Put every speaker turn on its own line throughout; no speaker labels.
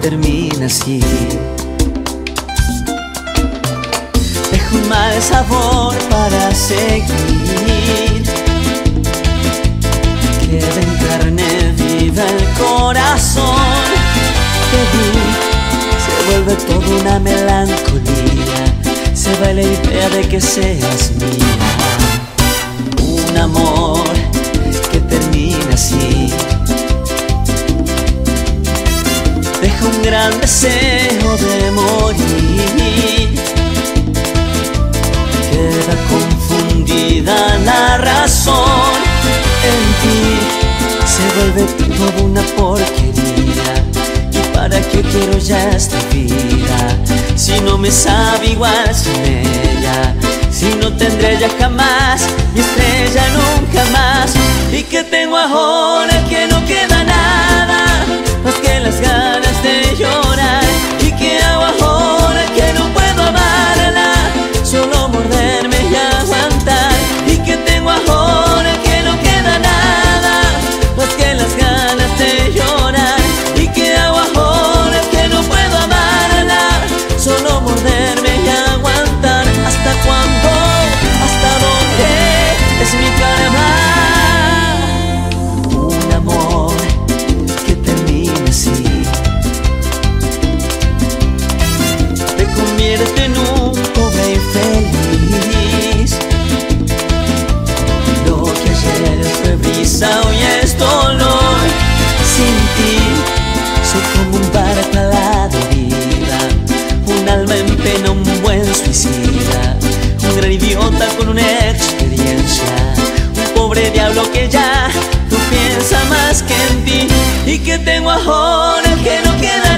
termina así. Dejo un mal sabor para seguir. Queda en carne viva el corazón. Te vi, se vuelve toda una melancolía. Se va la idea de que seas mía. Un amor que termina así. Gran deseo de morir. Queda confundida la razón en ti. Se vuelve toda una porquería. ¿Y para qué quiero ya esta vida? Si no me sabe igual sin ella. Si no tendré ya jamás cuándo? ¿Hasta dónde? Es mi karma. Un amor que termina así. Te convierte en un pobre infeliz. Lo que ayer fue brisa, hoy es dolor. Sin ti, soy con una experiencia. Un pobre diablo que ya no piensa más que en ti. Y que tengo ahora que no queda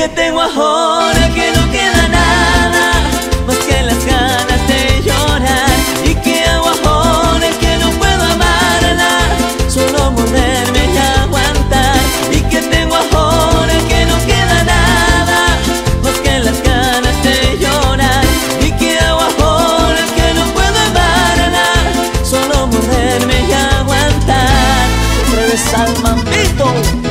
que tengo ahora que no queda nada más que las ganas de llorar. Y que hago ahora que no puedo amarla, solo morderme y aguantar. Y que tengo ahora que no queda nada más que las ganas de llorar. Y que hago ahora que no puedo amarla, solo morderme y aguantar. Otra vez al mambito.